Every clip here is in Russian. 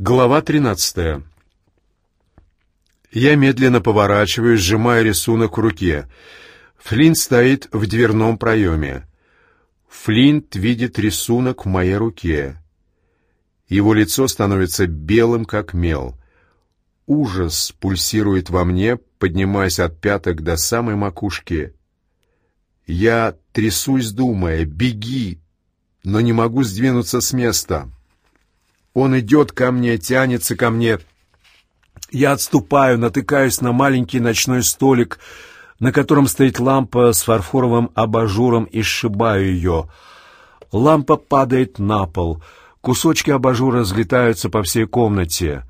Глава 13. Я медленно поворачиваюсь, сжимая рисунок в руке. Флинт стоит в дверном проеме. Флинт видит рисунок в моей руке. Его лицо становится белым, как мел. Ужас пульсирует во мне, поднимаясь от пяток до самой макушки. Я трясусь, думая «беги», но не могу сдвинуться с места. Он идет ко мне, тянется ко мне. Я отступаю, натыкаюсь на маленький ночной столик, на котором стоит лампа с фарфоровым абажуром и сшибаю ее. Лампа падает на пол. Кусочки абажура разлетаются по всей комнате.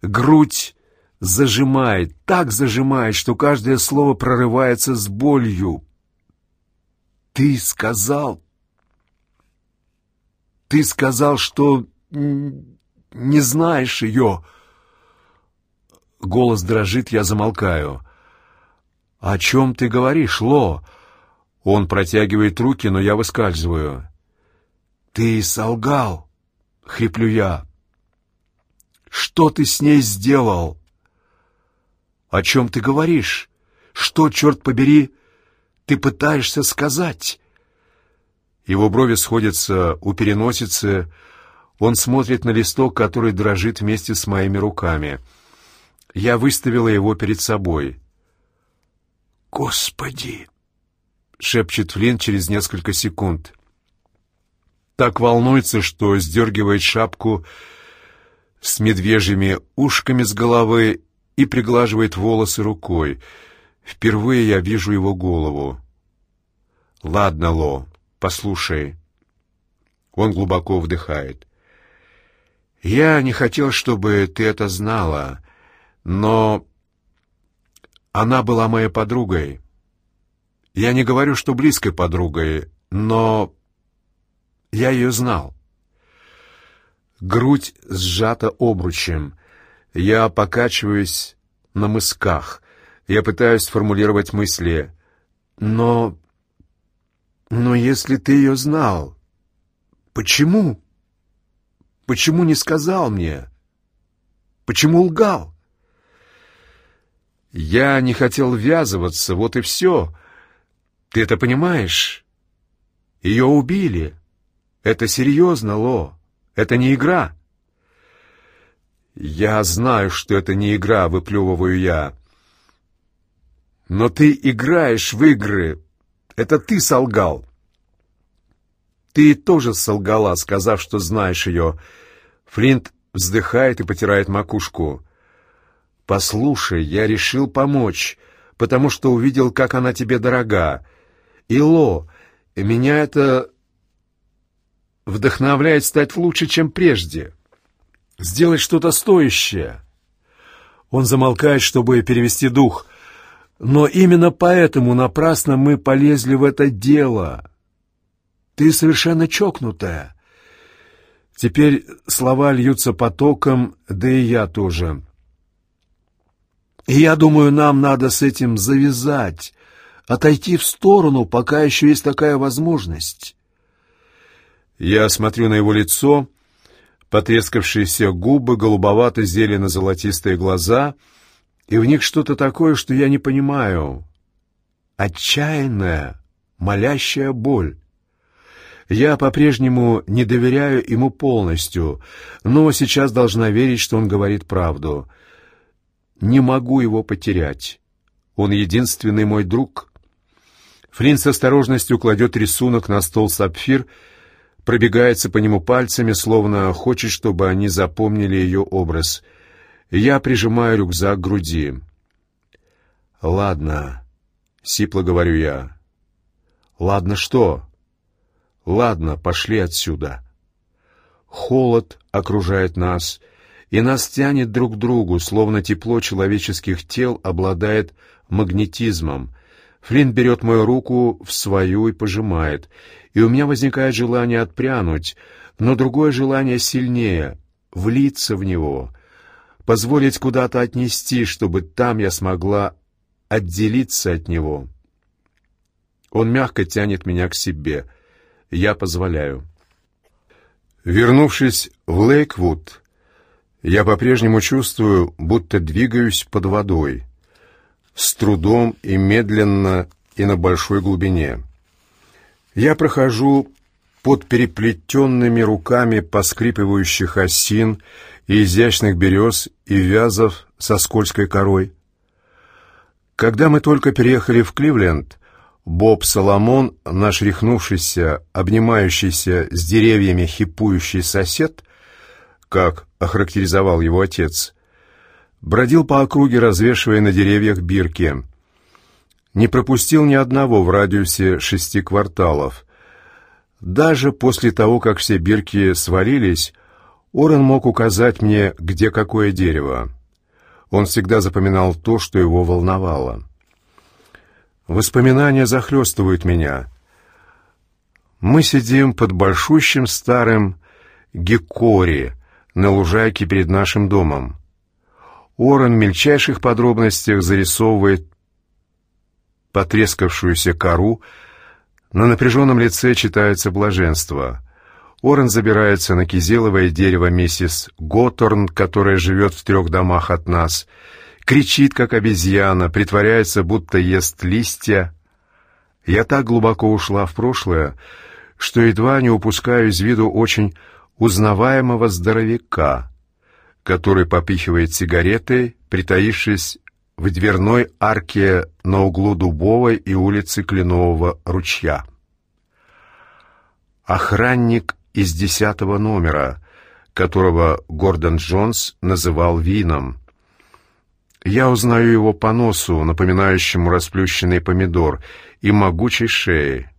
Грудь зажимает, так зажимает, что каждое слово прорывается с болью. «Ты сказал...» «Ты сказал, что не знаешь ее. Голос дрожит, я замолкаю. «О чем ты говоришь, Ло?» Он протягивает руки, но я выскальзываю. «Ты солгал!» — хриплю я. «Что ты с ней сделал?» «О чем ты говоришь? Что, черт побери, ты пытаешься сказать?» Его брови сходятся у переносицы, он смотрит на листок, который дрожит вместе с моими руками. Я выставила его перед собой. «Господи!» — шепчет Флинн через несколько секунд. Так волнуется, что сдергивает шапку с медвежьими ушками с головы и приглаживает волосы рукой. Впервые я вижу его голову. «Ладно, Ло, послушай». Он глубоко вдыхает. Я не хотел, чтобы ты это знала, но она была моей подругой. Я не говорю, что близкой подругой, но я ее знал. Грудь сжата обручем. Я покачиваюсь на мысках. Я пытаюсь сформулировать мысли. Но... Но если ты ее знал, почему? Почему не сказал мне? Почему лгал? Я не хотел ввязываться, вот и все. Ты это понимаешь? Ее убили. Это серьезно, Ло. Это не игра. Я знаю, что это не игра, выплевываю я. Но ты играешь в игры. Это ты солгал. Ты тоже солгала, сказав, что знаешь ее. Флинт вздыхает и потирает макушку. «Послушай, я решил помочь, потому что увидел, как она тебе дорога. Ило, меня это вдохновляет стать лучше, чем прежде. Сделать что-то стоящее». Он замолкает, чтобы перевести дух. «Но именно поэтому напрасно мы полезли в это дело. Ты совершенно чокнутая». Теперь слова льются потоком, да и я тоже. И я думаю, нам надо с этим завязать, отойти в сторону, пока еще есть такая возможность. Я смотрю на его лицо, потрескавшиеся губы, голубовато-зелено-золотистые глаза, и в них что-то такое, что я не понимаю. Отчаянная, молящая боль. Я по-прежнему не доверяю ему полностью, но сейчас должна верить, что он говорит правду. Не могу его потерять. Он единственный мой друг. Флинн с осторожностью кладет рисунок на стол сапфир, пробегается по нему пальцами, словно хочет, чтобы они запомнили ее образ. Я прижимаю рюкзак к груди. «Ладно», — сипло говорю я. «Ладно что?» Ладно, пошли отсюда. Холод окружает нас, и нас тянет друг к другу, словно тепло человеческих тел обладает магнетизмом. Флинн берет мою руку в свою и пожимает, и у меня возникает желание отпрянуть, но другое желание сильнее — влиться в него, позволить куда-то отнести, чтобы там я смогла отделиться от него. Он мягко тянет меня к себе — я позволяю. Вернувшись в Лейквуд, Я по-прежнему чувствую, будто двигаюсь под водой, с трудом и медленно и на большой глубине. Я прохожу под переплетенными руками поскрипывающих осин и изящных берез и вязов со скользкой корой. Когда мы только переехали в Кливленд, Боб Соломон, наш рехнувшийся, обнимающийся с деревьями хипующий сосед, как охарактеризовал его отец, бродил по округе, развешивая на деревьях бирки. Не пропустил ни одного в радиусе шести кварталов. Даже после того, как все бирки свалились, Орен мог указать мне, где какое дерево. Он всегда запоминал то, что его волновало. Воспоминания захлестывают меня. Мы сидим под большущим старым геккори на лужайке перед нашим домом. Орен в мельчайших подробностях зарисовывает потрескавшуюся кору, на напряженном лице читается блаженство. Орен забирается на кизиловое дерево миссис Готторн, которая живет в трех домах от нас, кричит, как обезьяна, притворяется, будто ест листья. Я так глубоко ушла в прошлое, что едва не упускаю из виду очень узнаваемого здоровяка, который попихивает сигареты, притаившись в дверной арке на углу Дубовой и улицы Кленового ручья. Охранник из десятого номера, которого Гордон Джонс называл Вином. Я узнаю его по носу, напоминающему расплющенный помидор, и могучей шее.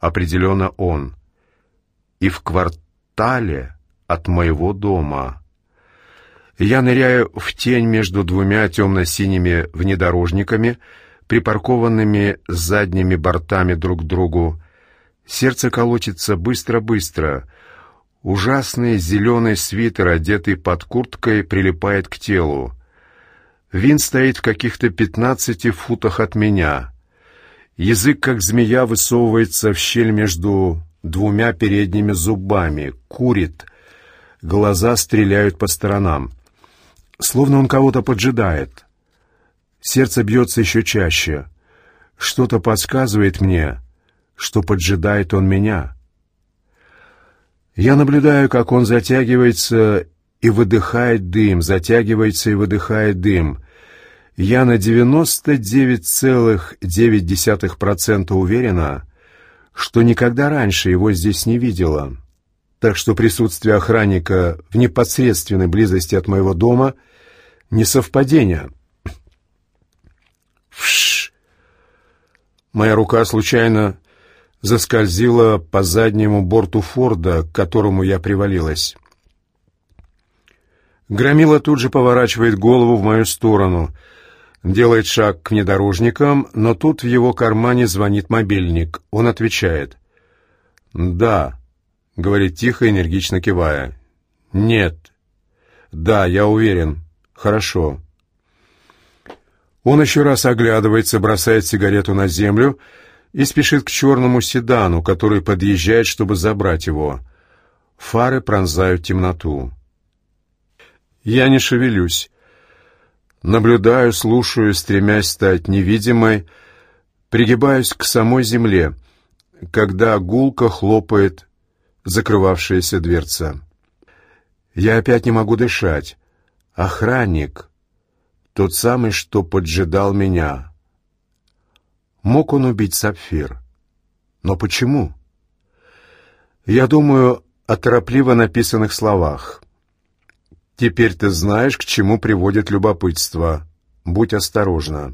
Определенно он. И в квартале от моего дома. Я ныряю в тень между двумя темно-синими внедорожниками, припаркованными задними бортами друг к другу, Сердце колотится быстро-быстро. Ужасный зеленый свитер, одетый под курткой, прилипает к телу. Вин стоит в каких-то пятнадцати футах от меня. Язык, как змея, высовывается в щель между двумя передними зубами, курит. Глаза стреляют по сторонам. Словно он кого-то поджидает. Сердце бьется еще чаще. Что-то подсказывает мне — что поджидает он меня. Я наблюдаю, как он затягивается и выдыхает дым, затягивается и выдыхает дым. Я на 99,9% уверена, что никогда раньше его здесь не видела. Так что присутствие охранника в непосредственной близости от моего дома — не совпадение. Вш! Моя рука случайно заскользила по заднему борту Форда, к которому я привалилась. Громила тут же поворачивает голову в мою сторону, делает шаг к внедорожникам, но тут в его кармане звонит мобильник. Он отвечает. «Да», — говорит тихо, энергично кивая. «Нет». «Да, я уверен. Хорошо». Он еще раз оглядывается, бросает сигарету на землю — и спешит к черному седану, который подъезжает, чтобы забрать его. Фары пронзают темноту. Я не шевелюсь. Наблюдаю, слушаю, стремясь стать невидимой, пригибаюсь к самой земле, когда гулко хлопает закрывавшаяся дверца. Я опять не могу дышать. Охранник, тот самый, что поджидал меня, Мог он убить Сапфир? Но почему? Я думаю о торопливо написанных словах. «Теперь ты знаешь, к чему приводит любопытство. Будь осторожна».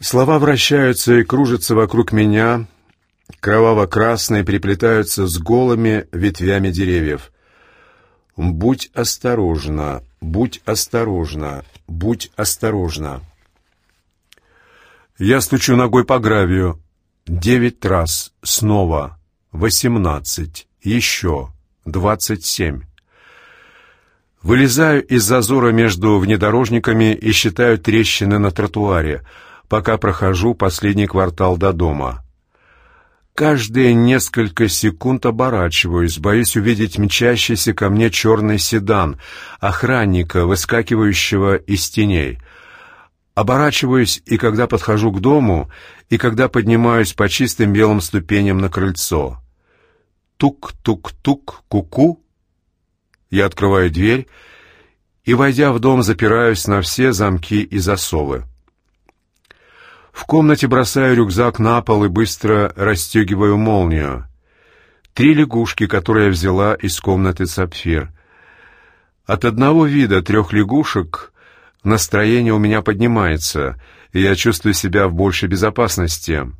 Слова вращаются и кружатся вокруг меня, кроваво-красные приплетаются с голыми ветвями деревьев. «Будь осторожна, будь осторожна, будь осторожна». Я стучу ногой по гравию. Девять раз. Снова. Восемнадцать. Еще. Двадцать семь. Вылезаю из зазора между внедорожниками и считаю трещины на тротуаре, пока прохожу последний квартал до дома. Каждые несколько секунд оборачиваюсь, боюсь увидеть мчащийся ко мне черный седан, охранника, выскакивающего из теней. Оборачиваюсь, и когда подхожу к дому, и когда поднимаюсь по чистым белым ступеням на крыльцо. Тук-тук-тук, ку-ку. Я открываю дверь и, войдя в дом, запираюсь на все замки и засовы. В комнате бросаю рюкзак на пол и быстро расстегиваю молнию. Три лягушки, которые я взяла из комнаты «Сапфир». От одного вида трех лягушек настроение у меня поднимается, и я чувствую себя в большей безопасности.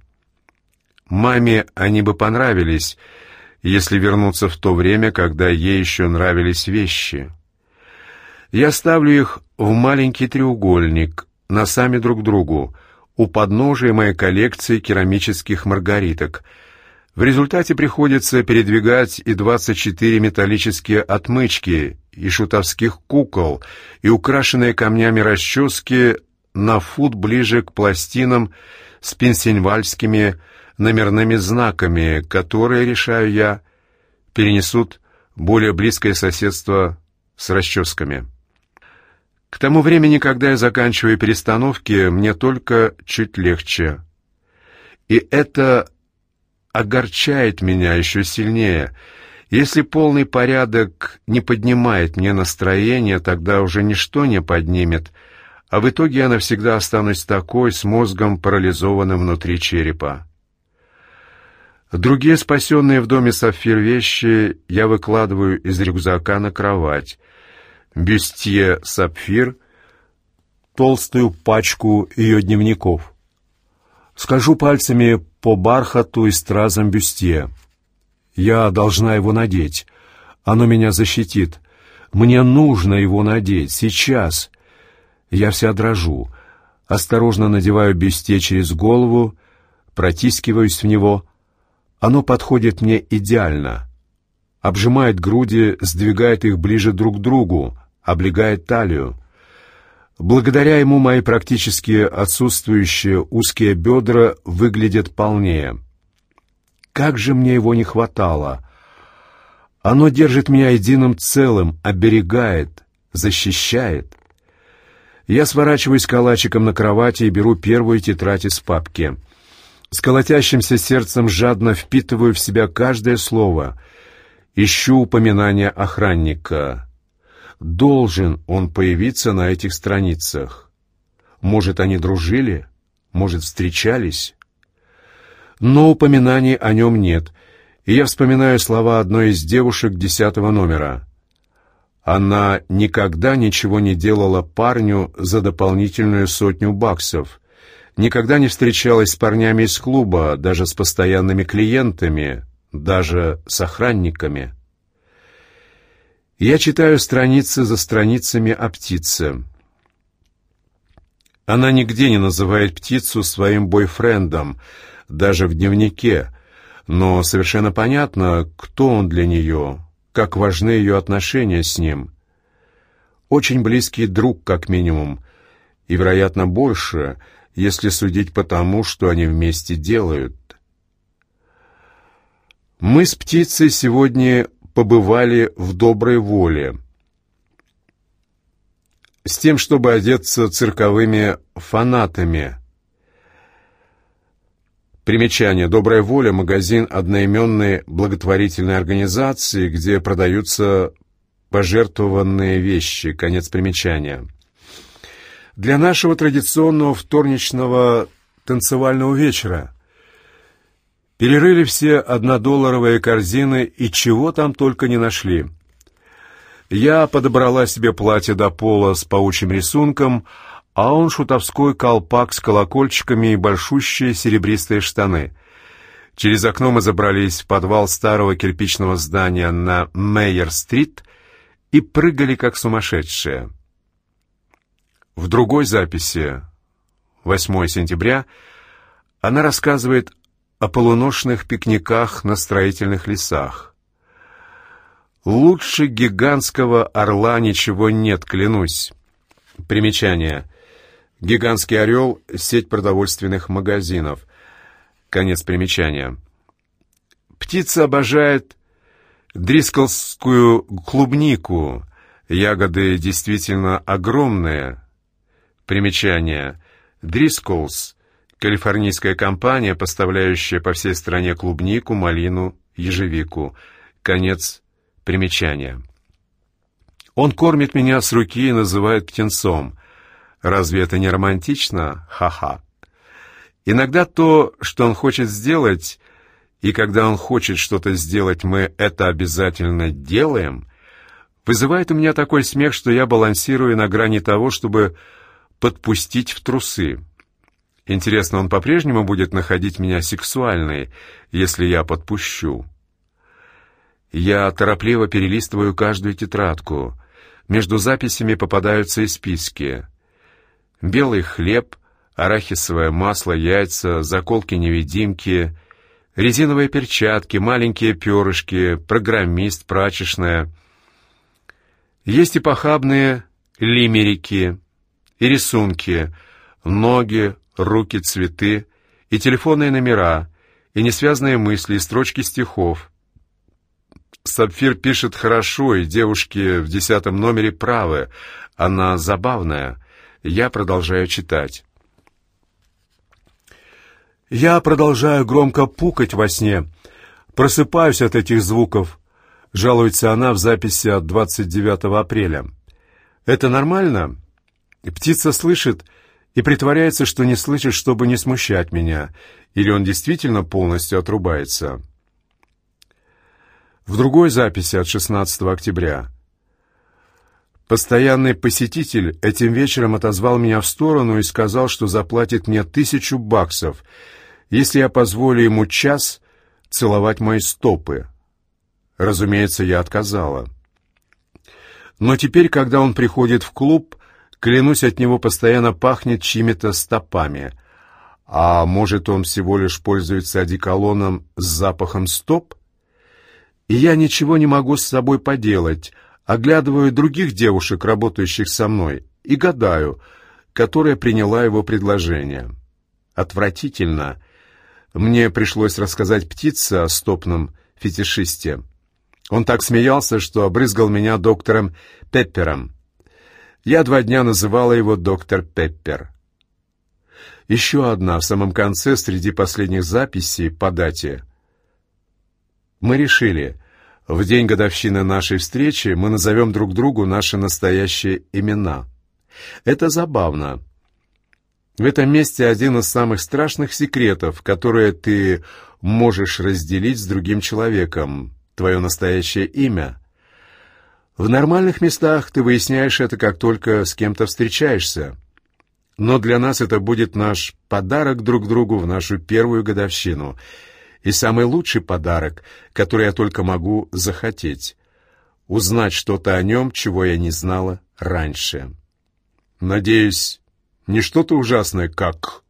Маме они бы понравились, если вернуться в то время, когда ей еще нравились вещи. Я ставлю их в маленький треугольник, носами друг другу, у подножия моей коллекции керамических маргариток. В результате приходится передвигать и 24 металлические отмычки, и шутовских кукол, и украшенные камнями расчески на фут ближе к пластинам с пенсильвальскими номерными знаками, которые, решаю я, перенесут более близкое соседство с расческами. К тому времени, когда я заканчиваю перестановки, мне только чуть легче. И это огорчает меня еще сильнее. Если полный порядок не поднимает мне настроение, тогда уже ничто не поднимет, а в итоге я навсегда останусь такой, с мозгом парализованным внутри черепа. Другие спасенные в доме сапфир вещи я выкладываю из рюкзака на кровать — бюстье «Сапфир», толстую пачку ее дневников. Скажу пальцами по бархату и стразам бюстье. Я должна его надеть. Оно меня защитит. Мне нужно его надеть. Сейчас. Я вся дрожу. Осторожно надеваю бюстье через голову, протискиваюсь в него. Оно подходит мне идеально. Обжимает груди, сдвигает их ближе друг к другу, облегает талию. Благодаря ему мои практически отсутствующие узкие бедра выглядят полнее. Как же мне его не хватало! Оно держит меня единым целым, оберегает, защищает. Я сворачиваюсь калачиком на кровати и беру первую тетрадь из папки. С колотящимся сердцем жадно впитываю в себя каждое слово. Ищу упоминания охранника должен он появиться на этих страницах. Может, они дружили, может, встречались. Но упоминаний о нем нет, и я вспоминаю слова одной из девушек десятого номера. Она никогда ничего не делала парню за дополнительную сотню баксов, никогда не встречалась с парнями из клуба, даже с постоянными клиентами, даже с охранниками. Я читаю страницы за страницами о птице. Она нигде не называет птицу своим бойфрендом, даже в дневнике, но совершенно понятно, кто он для нее, как важны ее отношения с ним. Очень близкий друг, как минимум, и, вероятно, больше, если судить по тому, что они вместе делают. Мы с птицей сегодня побывали в доброй воле. С тем, чтобы одеться цирковыми фанатами. Примечание. «Добрая воля» — магазин одноименной благотворительной организации, где продаются пожертвованные вещи. Конец примечания. Для нашего традиционного вторничного танцевального вечера — Перерыли все однодолларовые корзины и чего там только не нашли. Я подобрала себе платье до пола с паучьим рисунком, а он шутовской колпак с колокольчиками и большущие серебристые штаны. Через окно мы забрались в подвал старого кирпичного здания на Мейер-стрит и прыгали как сумасшедшие. В другой записи, 8 сентября, она рассказывает о полуношных пикниках на строительных лесах. Лучше гигантского орла ничего нет, клянусь. Примечание. Гигантский орел — сеть продовольственных магазинов. Конец примечания. Птица обожает дрисколскую клубнику. Ягоды действительно огромные. Примечание. Дрисколс — калифорнийская компания, поставляющая по всей стране клубнику, малину, ежевику. Конец примечания. Он кормит меня с руки и называет птенцом. Разве это не романтично? Ха-ха. Иногда то, что он хочет сделать, и когда он хочет что-то сделать, мы это обязательно делаем, вызывает у меня такой смех, что я балансирую на грани того, чтобы подпустить в трусы. Интересно, он по-прежнему будет находить меня сексуальной, если я подпущу? Я торопливо перелистываю каждую тетрадку. Между записями попадаются и списки. Белый хлеб, арахисовое масло, яйца, заколки-невидимки, резиновые перчатки, маленькие перышки, программист, прачечная. Есть и похабные лимерики, и рисунки, ноги, руки, цветы, и телефонные номера, и несвязные мысли, и строчки стихов. Сапфир пишет хорошо, и девушки в десятом номере правы. Она забавная. Я продолжаю читать. Я продолжаю громко пукать во сне. Просыпаюсь от этих звуков. Жалуется она в записи от 29 апреля. Это нормально? Птица слышит и притворяется, что не слышит, чтобы не смущать меня. Или он действительно полностью отрубается? В другой записи от 16 октября. Постоянный посетитель этим вечером отозвал меня в сторону и сказал, что заплатит мне тысячу баксов, если я позволю ему час целовать мои стопы. Разумеется, я отказала. Но теперь, когда он приходит в клуб, клянусь, от него постоянно пахнет чьими-то стопами. А может, он всего лишь пользуется одеколоном с запахом стоп? и я ничего не могу с собой поделать, оглядываю других девушек, работающих со мной, и гадаю, которая приняла его предложение. Отвратительно. Мне пришлось рассказать птице о стопном фетишисте. Он так смеялся, что обрызгал меня доктором Пеппером. Я два дня называла его доктор Пеппер. Еще одна в самом конце среди последних записей по дате — мы решили, в день годовщины нашей встречи мы назовем друг другу наши настоящие имена. Это забавно. В этом месте один из самых страшных секретов, которые ты можешь разделить с другим человеком, твое настоящее имя. В нормальных местах ты выясняешь это, как только с кем-то встречаешься. Но для нас это будет наш подарок друг другу в нашу первую годовщину — и самый лучший подарок, который я только могу захотеть — узнать что-то о нем, чего я не знала раньше. Надеюсь, не что-то ужасное, как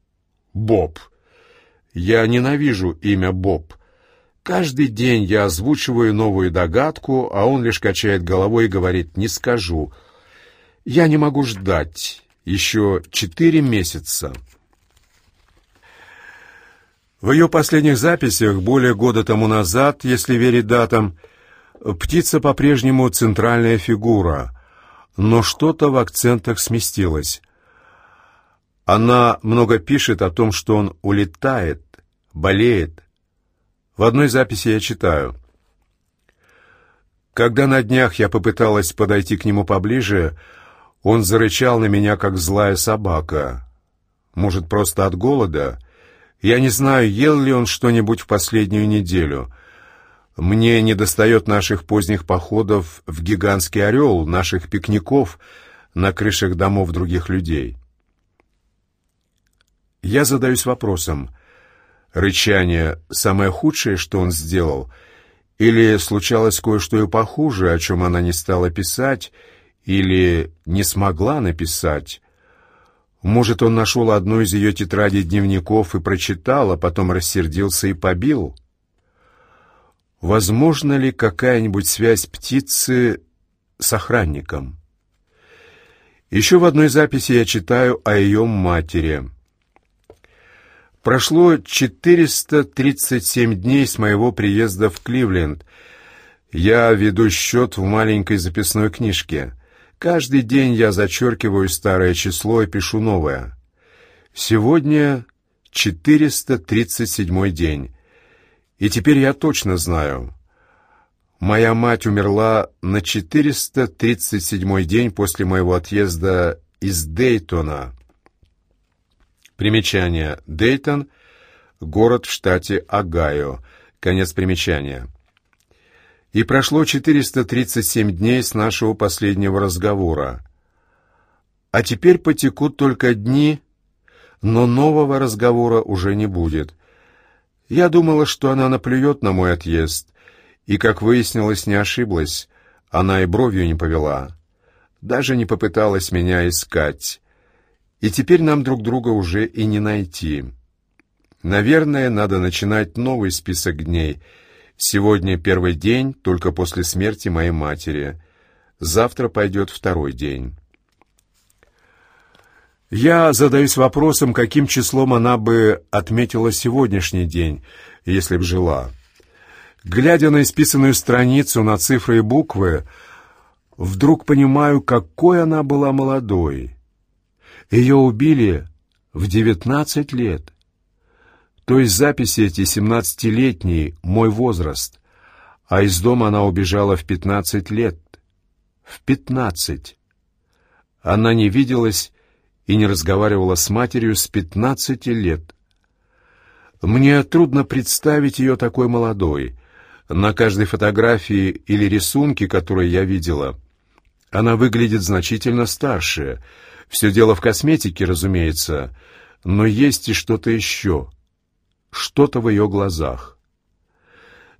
Боб. Я ненавижу имя Боб. Каждый день я озвучиваю новую догадку, а он лишь качает головой и говорит «не скажу». Я не могу ждать еще четыре месяца. В ее последних записях, более года тому назад, если верить датам, птица по-прежнему центральная фигура, но что-то в акцентах сместилось. Она много пишет о том, что он улетает, болеет. В одной записи я читаю. Когда на днях я попыталась подойти к нему поближе, он зарычал на меня, как злая собака. Может, просто от голода — я не знаю, ел ли он что-нибудь в последнюю неделю. Мне недостает наших поздних походов в гигантский орел, наших пикников на крышах домов других людей. Я задаюсь вопросом, рычание — самое худшее, что он сделал, или случалось кое-что и похуже, о чем она не стала писать, или не смогла написать, может, он нашел одну из ее тетрадей дневников и прочитал, а потом рассердился и побил? Возможно ли какая-нибудь связь птицы с охранником? Еще в одной записи я читаю о ее матери. Прошло 437 дней с моего приезда в Кливленд. Я веду счет в маленькой записной книжке. Каждый день я зачеркиваю старое число и пишу новое. Сегодня 437 день. И теперь я точно знаю. Моя мать умерла на 437 день после моего отъезда из Дейтона. Примечание. Дейтон — город в штате Огайо. Конец примечания. И прошло 437 дней с нашего последнего разговора. А теперь потекут только дни, но нового разговора уже не будет. Я думала, что она наплюет на мой отъезд, и, как выяснилось, не ошиблась. Она и бровью не повела. Даже не попыталась меня искать. И теперь нам друг друга уже и не найти. Наверное, надо начинать новый список дней. Сегодня первый день, только после смерти моей матери. Завтра пойдет второй день. Я задаюсь вопросом, каким числом она бы отметила сегодняшний день, если б жила. Глядя на исписанную страницу, на цифры и буквы, вдруг понимаю, какой она была молодой. Ее убили в девятнадцать лет. То есть записи эти семнадцатилетние, мой возраст, а из дома она убежала в пятнадцать лет. В пятнадцать. Она не виделась и не разговаривала с матерью с пятнадцати лет. Мне трудно представить ее такой молодой. На каждой фотографии или рисунке, которые я видела, она выглядит значительно старше. Все дело в косметике, разумеется, но есть и что-то еще. Что-то в ее глазах.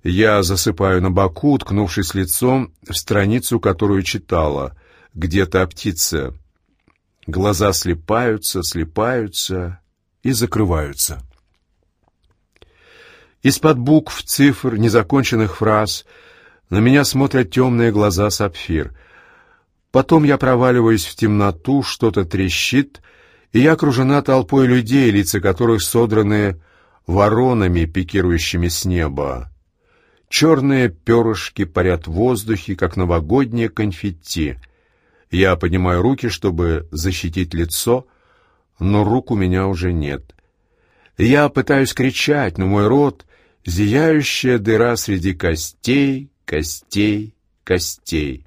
Я засыпаю на боку, уткнувшись лицом в страницу, которую читала. Где-то о птице. Глаза слепаются, слепаются и закрываются. Из-под букв, цифр, незаконченных фраз на меня смотрят темные глаза сапфир. Потом я проваливаюсь в темноту, что-то трещит, и я окружена толпой людей, лица которых содраны воронами, пикирующими с неба. Черные перышки парят в воздухе, как новогодние конфетти — я поднимаю руки, чтобы защитить лицо, но рук у меня уже нет. Я пытаюсь кричать, но мой рот — зияющая дыра среди костей, костей, костей.